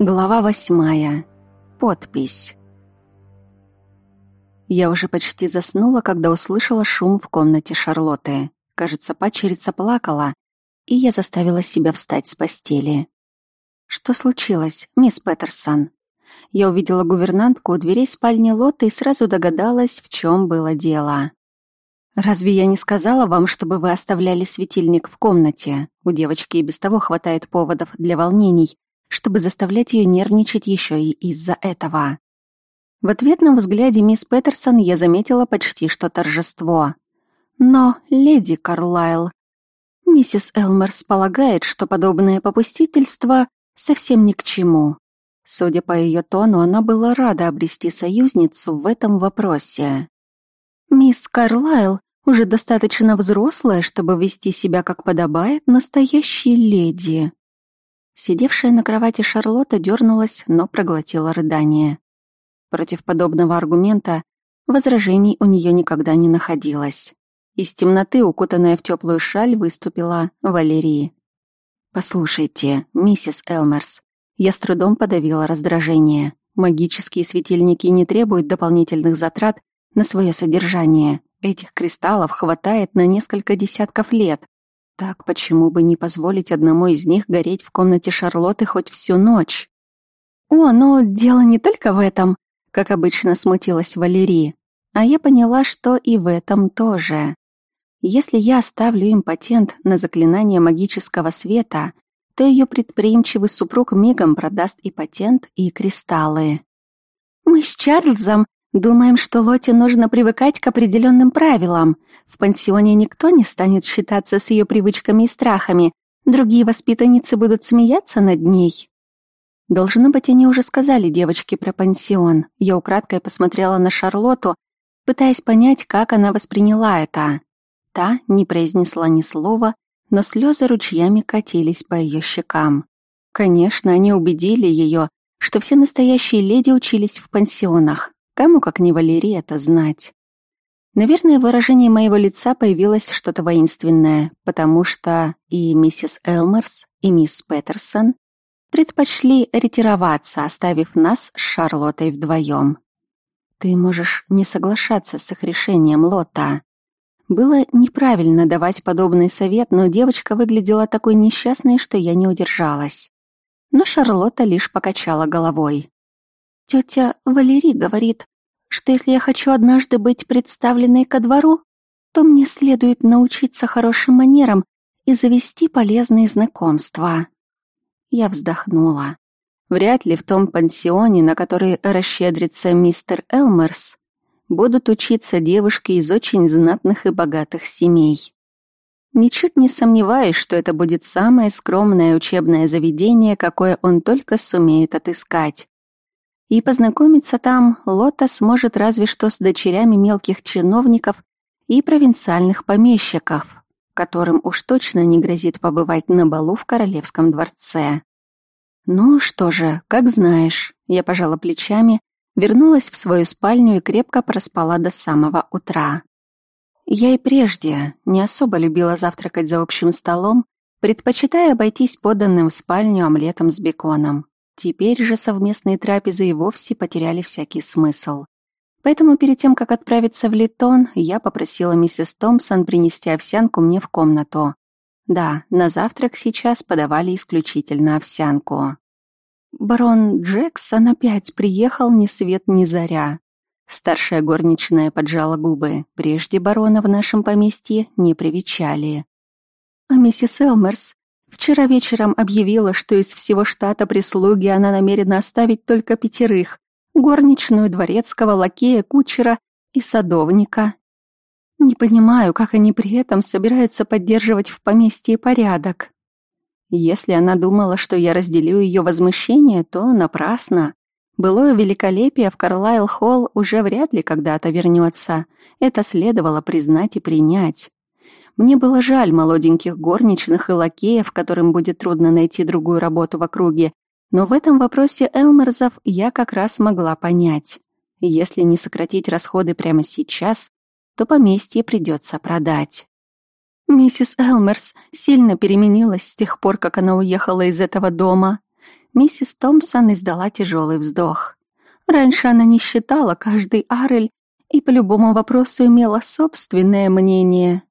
Глава восьмая. Подпись. Я уже почти заснула, когда услышала шум в комнате Шарлотты. Кажется, падчерица плакала, и я заставила себя встать с постели. «Что случилось, мисс Петерсон?» Я увидела гувернантку у дверей спальни Лотты и сразу догадалась, в чем было дело. «Разве я не сказала вам, чтобы вы оставляли светильник в комнате? У девочки и без того хватает поводов для волнений, чтобы заставлять ее нервничать еще и из-за этого. В ответном взгляде мисс Петерсон я заметила почти что торжество. Но, леди Карлайл, миссис Элмерс полагает, что подобное попустительство совсем ни к чему. Судя по ее тону, она была рада обрести союзницу в этом вопросе. Мисс Карлайл уже достаточно взрослая, чтобы вести себя как подобает настоящей леди. Сидевшая на кровати Шарлотта дернулась, но проглотила рыдание. Против подобного аргумента возражений у нее никогда не находилось. Из темноты, укутанная в теплую шаль, выступила Валерия. «Послушайте, миссис Элмерс, я с трудом подавила раздражение. Магические светильники не требуют дополнительных затрат на свое содержание. Этих кристаллов хватает на несколько десятков лет. Так почему бы не позволить одному из них гореть в комнате Шарлотты хоть всю ночь? «О, но дело не только в этом», — как обычно смутилась Валерия. А я поняла, что и в этом тоже. Если я оставлю им патент на заклинание магического света, то ее предприимчивый супруг мигом продаст и патент, и кристаллы. Мы с Чарльзом Думаем, что Лоте нужно привыкать к определенным правилам. В пансионе никто не станет считаться с ее привычками и страхами. Другие воспитанницы будут смеяться над ней. Должно быть, они уже сказали девочке про пансион. Я украдкой посмотрела на Шарлоту, пытаясь понять, как она восприняла это. Та не произнесла ни слова, но слезы ручьями катились по ее щекам. Конечно, они убедили ее, что все настоящие леди учились в пансионах. Кому, как не Валерий, это знать? Наверное, в выражении моего лица появилось что-то воинственное, потому что и миссис Элмерс, и мисс Петерсон предпочли ретироваться, оставив нас с Шарлоттой вдвоем. Ты можешь не соглашаться с их решением, Лота. Было неправильно давать подобный совет, но девочка выглядела такой несчастной, что я не удержалась. Но Шарлотта лишь покачала головой. Тетя Валерий говорит, что если я хочу однажды быть представленной ко двору, то мне следует научиться хорошим манерам и завести полезные знакомства. Я вздохнула. Вряд ли в том пансионе, на который расщедрится мистер Элмерс, будут учиться девушки из очень знатных и богатых семей. Ничуть не сомневаюсь, что это будет самое скромное учебное заведение, какое он только сумеет отыскать и познакомиться там Лота сможет разве что с дочерями мелких чиновников и провинциальных помещиков, которым уж точно не грозит побывать на балу в королевском дворце. Ну что же, как знаешь, я пожала плечами, вернулась в свою спальню и крепко проспала до самого утра. Я и прежде не особо любила завтракать за общим столом, предпочитая обойтись поданным в спальню омлетом с беконом. Теперь же совместные трапезы и вовсе потеряли всякий смысл. Поэтому перед тем, как отправиться в Литон, я попросила миссис Томпсон принести овсянку мне в комнату. Да, на завтрак сейчас подавали исключительно овсянку. Барон Джексон опять приехал ни свет ни заря. Старшая горничная поджала губы. Прежде барона в нашем поместье не привечали. А миссис Элмерс Вчера вечером объявила, что из всего штата прислуги она намерена оставить только пятерых — горничную, дворецкого, лакея, кучера и садовника. Не понимаю, как они при этом собираются поддерживать в поместье порядок. Если она думала, что я разделю ее возмущение, то напрасно. Былое великолепие в Карлайл-Холл уже вряд ли когда-то вернется. Это следовало признать и принять. Мне было жаль молоденьких горничных и лакеев, которым будет трудно найти другую работу в округе, но в этом вопросе Элмерзов я как раз могла понять. Если не сократить расходы прямо сейчас, то поместье придется продать. Миссис Элмерс сильно переменилась с тех пор, как она уехала из этого дома. Миссис Томпсон издала тяжелый вздох. Раньше она не считала каждый арель и по любому вопросу имела собственное мнение.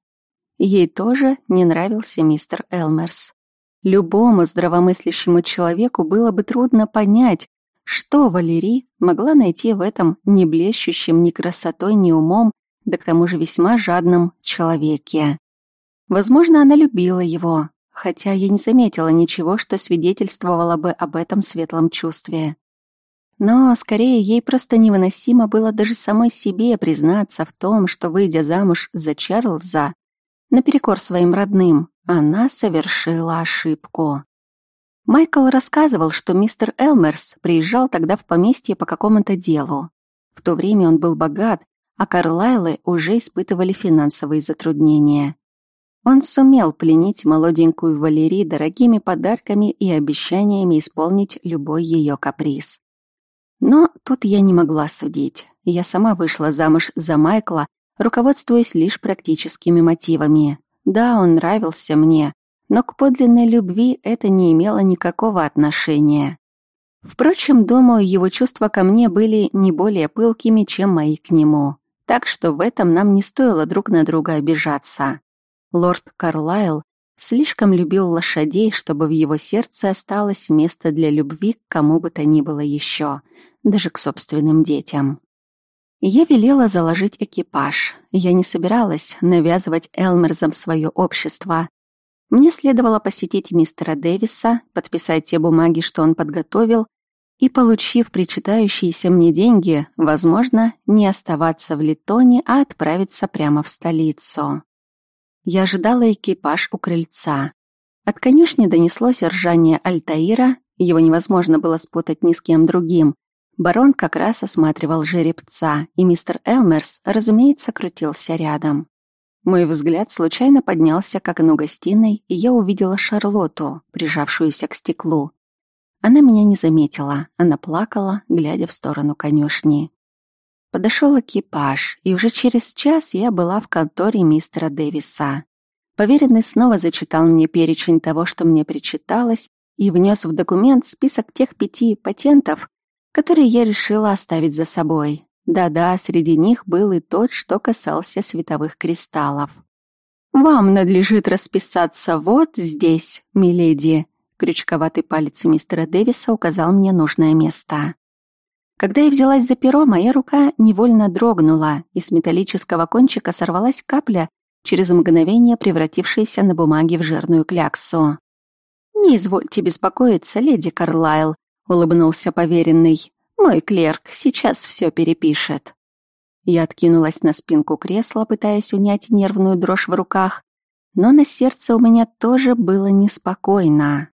Ей тоже не нравился мистер Элмерс. Любому здравомыслящему человеку было бы трудно понять, что Валерий могла найти в этом не блещущем ни красотой, ни умом, да к тому же весьма жадном человеке. Возможно, она любила его, хотя я не заметила ничего, что свидетельствовало бы об этом светлом чувстве. Но скорее ей просто невыносимо было даже самой себе признаться в том, что, выйдя замуж за Чарльза, наперекор своим родным, она совершила ошибку. Майкл рассказывал, что мистер Элмерс приезжал тогда в поместье по какому-то делу. В то время он был богат, а Карлайлы уже испытывали финансовые затруднения. Он сумел пленить молоденькую Валерий дорогими подарками и обещаниями исполнить любой ее каприз. Но тут я не могла судить. Я сама вышла замуж за Майкла, руководствуясь лишь практическими мотивами. Да, он нравился мне, но к подлинной любви это не имело никакого отношения. Впрочем, думаю, его чувства ко мне были не более пылкими, чем мои к нему. Так что в этом нам не стоило друг на друга обижаться. Лорд Карлайл слишком любил лошадей, чтобы в его сердце осталось место для любви к кому бы то ни было еще, даже к собственным детям. Я велела заложить экипаж. Я не собиралась навязывать Элмерзам свое общество. Мне следовало посетить мистера Дэвиса, подписать те бумаги, что он подготовил, и, получив причитающиеся мне деньги, возможно, не оставаться в Литоне, а отправиться прямо в столицу. Я ожидала экипаж у крыльца. От конюшни донеслось ржание Альтаира, его невозможно было спутать ни с кем другим. Барон как раз осматривал жеребца, и мистер Элмерс, разумеется, крутился рядом. Мой взгляд случайно поднялся к окну гостиной, и я увидела Шарлотту, прижавшуюся к стеклу. Она меня не заметила, она плакала, глядя в сторону конюшни. Подошел экипаж, и уже через час я была в конторе мистера Дэвиса. Поверенный снова зачитал мне перечень того, что мне причиталось, и внес в документ список тех пяти патентов, которые я решила оставить за собой. Да-да, среди них был и тот, что касался световых кристаллов. «Вам надлежит расписаться вот здесь, миледи», крючковатый палец мистера Дэвиса указал мне нужное место. Когда я взялась за перо, моя рука невольно дрогнула, и с металлического кончика сорвалась капля, через мгновение превратившаяся на бумаге в жирную кляксу. «Не извольте беспокоиться, леди Карлайл», — улыбнулся поверенный. «Мой клерк сейчас все перепишет». Я откинулась на спинку кресла, пытаясь унять нервную дрожь в руках, но на сердце у меня тоже было неспокойно.